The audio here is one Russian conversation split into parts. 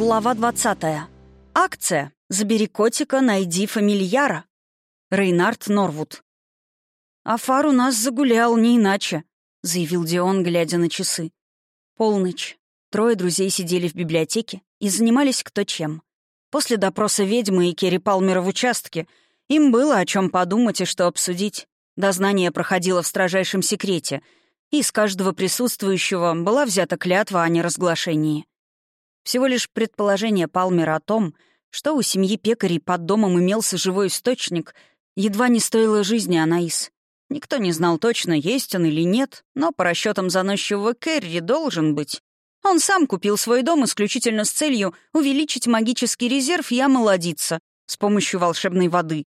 Глава 20. Акция «Забери котика, найди фамильяра». Рейнард Норвуд. «Афар у нас загулял, не иначе», — заявил Дион, глядя на часы. Полночь. Трое друзей сидели в библиотеке и занимались кто чем. После допроса ведьмы и Керри Палмера в участке им было о чем подумать и что обсудить. Дознание проходило в строжайшем секрете, и с каждого присутствующего была взята клятва о неразглашении. Всего лишь предположение Палмера о том, что у семьи пекарей под домом имелся живой источник, едва не стоило жизни Анаис. Никто не знал точно, есть он или нет, но по расчетам заносчивого Кэрри должен быть. Он сам купил свой дом исключительно с целью увеличить магический резерв и омолодиться с помощью волшебной воды.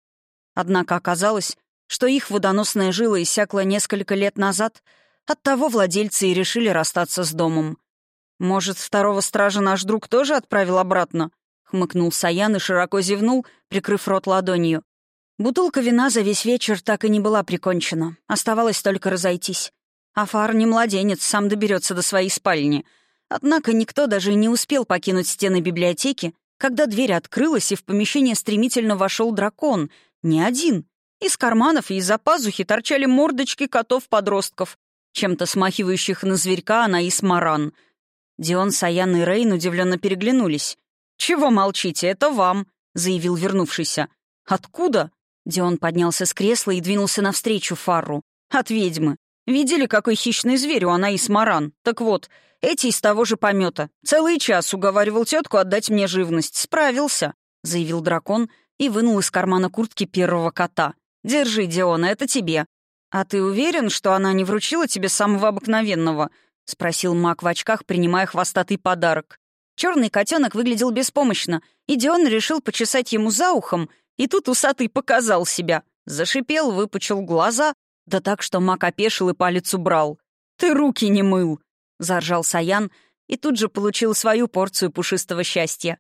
Однако оказалось, что их водоносная жила иссякла несколько лет назад, оттого владельцы и решили расстаться с домом. «Может, второго стража наш друг тоже отправил обратно?» — хмыкнул Саян и широко зевнул, прикрыв рот ладонью. Бутылка вина за весь вечер так и не была прикончена. Оставалось только разойтись. Афар не младенец, сам доберется до своей спальни. Однако никто даже не успел покинуть стены библиотеки, когда дверь открылась, и в помещение стремительно вошел дракон. Не один. Из карманов и из-за пазухи торчали мордочки котов-подростков, чем-то смахивающих на зверька Анаис Маран — Дион, Саян и Рейн удивленно переглянулись. «Чего молчите? Это вам», — заявил вернувшийся. «Откуда?» Дион поднялся с кресла и двинулся навстречу Фарру. «От ведьмы. Видели, какой хищный зверь у Анаис Маран? Так вот, эти из того же помета. Целый час уговаривал тетку отдать мне живность. Справился», — заявил дракон и вынул из кармана куртки первого кота. «Держи, Диона, это тебе. А ты уверен, что она не вручила тебе самого обыкновенного? — спросил маг в очках, принимая хвостатый подарок. Черный котенок выглядел беспомощно, и Дион решил почесать ему за ухом, и тут усатый показал себя. Зашипел, выпучил глаза, да так, что маг опешил и палец убрал. «Ты руки не мыл!» — заржал Саян, и тут же получил свою порцию пушистого счастья.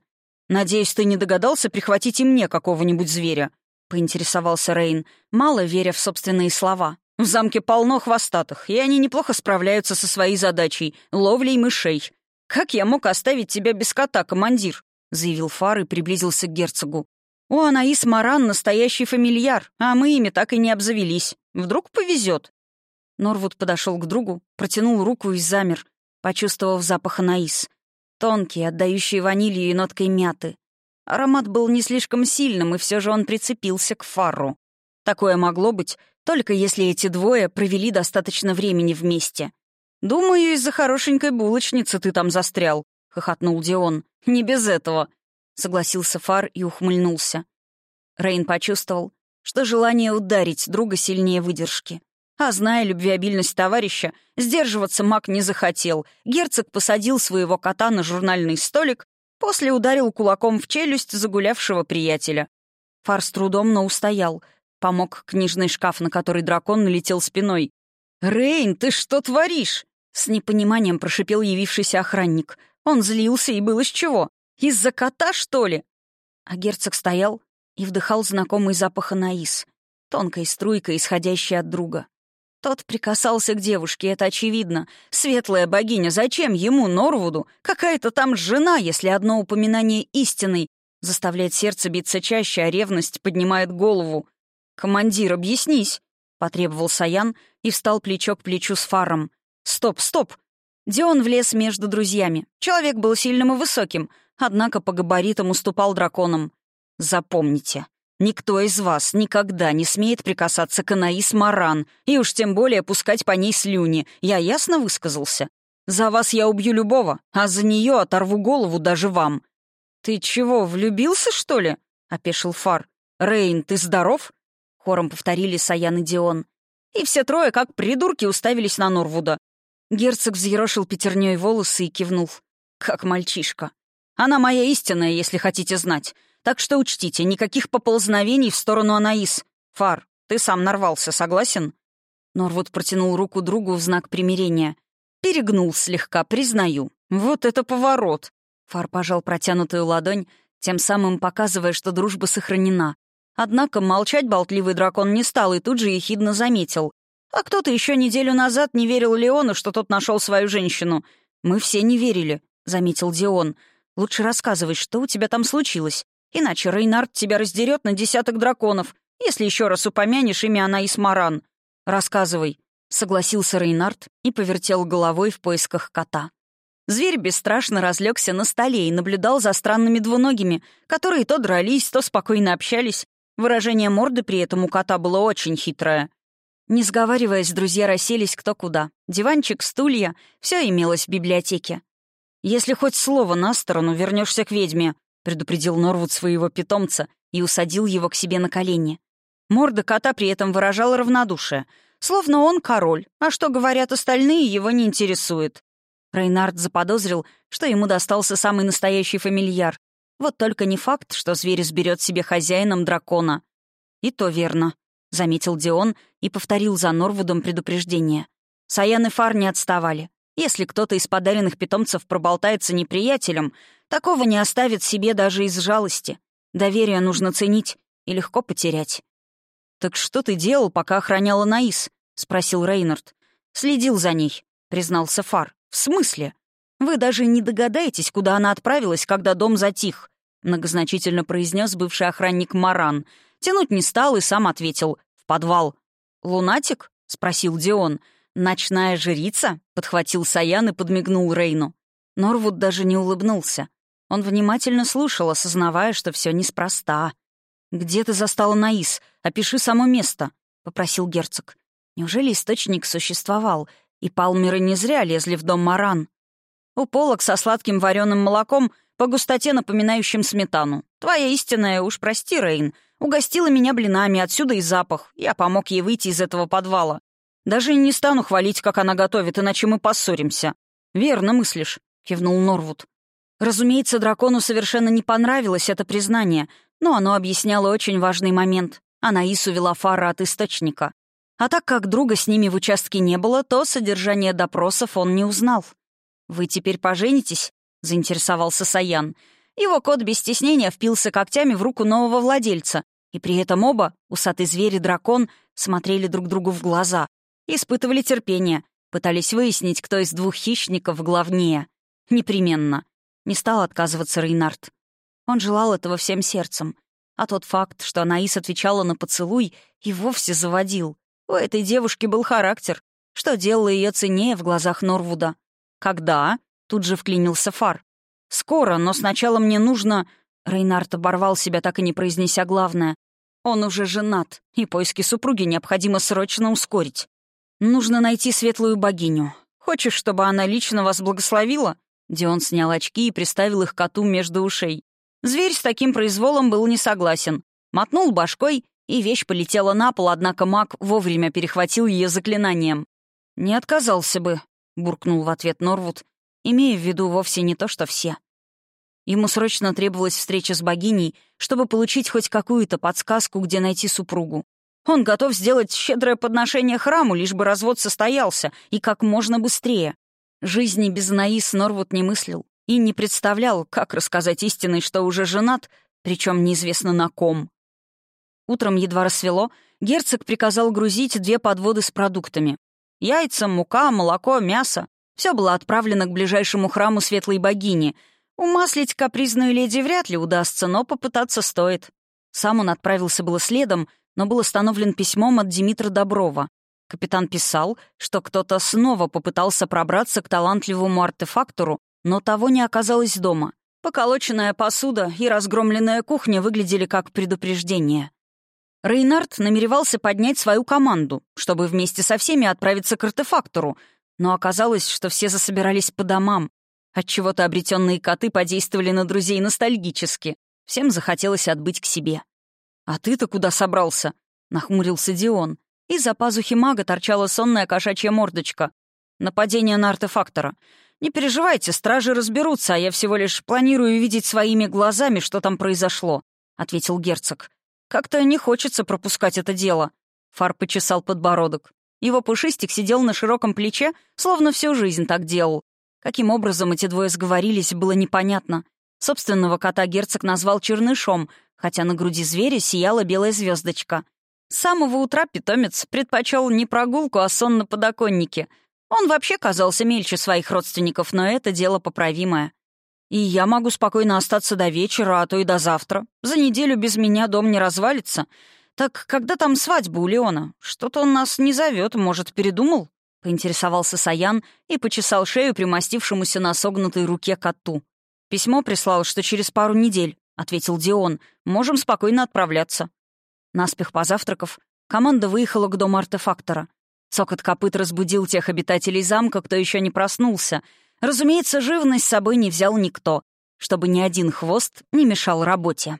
«Надеюсь, ты не догадался прихватить и мне какого-нибудь зверя?» — поинтересовался Рейн, мало веря в собственные слова. В замке полно хвостатых, и они неплохо справляются со своей задачей — ловлей мышей. Как я мог оставить тебя без кота, командир?» — заявил Фар и приблизился к герцогу. «У Анаис Маран настоящий фамильяр, а мы ими так и не обзавелись. Вдруг повезет. Норвуд подошел к другу, протянул руку и замер, почувствовав запах Анаис. Тонкий, отдающий ванилью и ноткой мяты. Аромат был не слишком сильным, и все же он прицепился к Фару. Такое могло быть, только если эти двое провели достаточно времени вместе. «Думаю, из-за хорошенькой булочницы ты там застрял», — хохотнул Дион. «Не без этого», — согласился Фар и ухмыльнулся. Рейн почувствовал, что желание ударить друга сильнее выдержки. А зная любвеобильность товарища, сдерживаться маг не захотел. Герцог посадил своего кота на журнальный столик, после ударил кулаком в челюсть загулявшего приятеля. Фар с трудом, но устоял, Помог книжный шкаф, на который дракон налетел спиной. «Рейн, ты что творишь?» С непониманием прошипел явившийся охранник. Он злился, и было с чего. Из-за кота, что ли? А герцог стоял и вдыхал знакомый запах анаис, тонкой струйкой, исходящей от друга. Тот прикасался к девушке, это очевидно. Светлая богиня, зачем ему, Норвуду, какая-то там жена, если одно упоминание истины заставляет сердце биться чаще, а ревность поднимает голову? «Командир, объяснись!» — потребовал Саян и встал плечо к плечу с фаром. «Стоп, стоп!» Дион влез между друзьями. Человек был сильным и высоким, однако по габаритам уступал драконам. «Запомните, никто из вас никогда не смеет прикасаться к Анаис Маран, и уж тем более пускать по ней слюни. Я ясно высказался? За вас я убью любого, а за нее оторву голову даже вам». «Ты чего, влюбился, что ли?» — опешил Фар. «Рейн, ты здоров?» Хором повторили Саян и Дион. И все трое, как придурки, уставились на Норвуда. Герцог взъерошил пятерней волосы и кивнул. «Как мальчишка. Она моя истинная, если хотите знать. Так что учтите, никаких поползновений в сторону Анаис. Фар, ты сам нарвался, согласен?» Норвуд протянул руку другу в знак примирения. Перегнул слегка, признаю. «Вот это поворот!» Фар пожал протянутую ладонь, тем самым показывая, что дружба сохранена. Однако молчать болтливый дракон не стал и тут же ехидно заметил. А кто-то еще неделю назад не верил Леону, что тот нашел свою женщину. Мы все не верили, — заметил Дион. Лучше рассказывай, что у тебя там случилось. Иначе Рейнард тебя раздерет на десяток драконов, если еще раз упомянешь имя Анаис Маран. Рассказывай, согласился Рейнард и повертел головой в поисках кота. Зверь бесстрашно разлегся на столе и наблюдал за странными двуногими, которые то дрались, то спокойно общались. Выражение морды при этом у кота было очень хитрое. Не сговариваясь, друзья расселись кто куда. Диванчик, стулья — все имелось в библиотеке. «Если хоть слово на сторону, вернешься к ведьме», — предупредил Норвуд своего питомца и усадил его к себе на колени. Морда кота при этом выражала равнодушие — Словно он король, а что говорят остальные, его не интересует. Рейнард заподозрил, что ему достался самый настоящий фамильяр. Вот только не факт, что зверь сберет себе хозяином дракона. «И то верно», — заметил Дион и повторил за Норвудом предупреждение. Саян и Фар не отставали. Если кто-то из подаренных питомцев проболтается неприятелем, такого не оставит себе даже из жалости. Доверие нужно ценить и легко потерять. «Так что ты делал, пока охраняла Наис?» — спросил Рейнард. «Следил за ней», — признался Фар. «В смысле? Вы даже не догадаетесь, куда она отправилась, когда дом затих», — многозначительно произнес бывший охранник Маран. Тянуть не стал и сам ответил. «В подвал». «Лунатик?» — спросил Дион. «Ночная жрица?» — подхватил Саян и подмигнул Рейну. Норвуд даже не улыбнулся. Он внимательно слушал, осознавая, что все неспроста. «Где ты застала Наис? Опиши само место», — попросил герцог. Неужели источник существовал, и палмеры не зря лезли в дом Маран? У полок со сладким вареным молоком по густоте напоминающим сметану. Твоя истинная, уж прости, Рейн, угостила меня блинами, отсюда и запах. Я помог ей выйти из этого подвала. Даже не стану хвалить, как она готовит, иначе мы поссоримся. «Верно мыслишь», — кивнул Норвуд. Разумеется, дракону совершенно не понравилось это признание, но оно объясняло очень важный момент. Анаису вела Фара от источника. А так как друга с ними в участке не было, то содержание допросов он не узнал. «Вы теперь поженитесь?» — заинтересовался Саян. Его кот без стеснения впился когтями в руку нового владельца, и при этом оба, усатый зверь и дракон, смотрели друг другу в глаза, испытывали терпение, пытались выяснить, кто из двух хищников главнее. Непременно. Не стал отказываться Рейнард. Он желал этого всем сердцем. А тот факт, что Анаис отвечала на поцелуй, и вовсе заводил. У этой девушки был характер, что делало ее ценнее в глазах Норвуда. «Когда?» — тут же вклинился Фар. «Скоро, но сначала мне нужно...» Рейнард оборвал себя, так и не произнеся главное. «Он уже женат, и поиски супруги необходимо срочно ускорить. Нужно найти светлую богиню. Хочешь, чтобы она лично вас благословила?» Дион снял очки и приставил их коту между ушей. Зверь с таким произволом был не согласен. Мотнул башкой, и вещь полетела на пол, однако маг вовремя перехватил ее заклинанием. «Не отказался бы», — буркнул в ответ Норвуд, имея в виду вовсе не то, что все. Ему срочно требовалась встреча с богиней, чтобы получить хоть какую-то подсказку, где найти супругу. Он готов сделать щедрое подношение храму, лишь бы развод состоялся, и как можно быстрее. Жизни без Наис Норвуд не мыслил и не представлял, как рассказать истинной, что уже женат, причем неизвестно на ком. Утром едва рассвело, герцог приказал грузить две подводы с продуктами. Яйца, мука, молоко, мясо. Все было отправлено к ближайшему храму светлой богини. Умаслить капризную леди вряд ли удастся, но попытаться стоит. Сам он отправился было следом, но был остановлен письмом от Димитра Доброва. Капитан писал, что кто-то снова попытался пробраться к талантливому артефактору, но того не оказалось дома. Поколоченная посуда и разгромленная кухня выглядели как предупреждение. Рейнард намеревался поднять свою команду, чтобы вместе со всеми отправиться к артефактору, но оказалось, что все засобирались по домам. Отчего-то обретенные коты подействовали на друзей ностальгически. Всем захотелось отбыть к себе. «А ты-то куда собрался?» — нахмурился Дион. Из-за пазухи мага торчала сонная кошачья мордочка. «Нападение на артефактора. «Не переживайте, стражи разберутся, а я всего лишь планирую видеть своими глазами, что там произошло», — ответил герцог. «Как-то не хочется пропускать это дело». Фар почесал подбородок. Его пушистик сидел на широком плече, словно всю жизнь так делал. Каким образом эти двое сговорились, было непонятно. Собственного кота герцог назвал чернышом, хотя на груди зверя сияла белая звездочка. С самого утра питомец предпочел не прогулку, а сон на подоконнике — он вообще казался мельче своих родственников, но это дело поправимое. И я могу спокойно остаться до вечера, а то и до завтра. За неделю без меня дом не развалится. Так когда там свадьба у Леона? Что-то он нас не зовет, может, передумал?» — поинтересовался Саян и почесал шею примостившемуся на согнутой руке коту. «Письмо прислал, что через пару недель», — ответил Дион. «Можем спокойно отправляться». Наспех позавтракав, команда выехала к дому артефактора. Цокот копыт разбудил тех обитателей замка, кто еще не проснулся. Разумеется, живность с собой не взял никто, чтобы ни один хвост не мешал работе.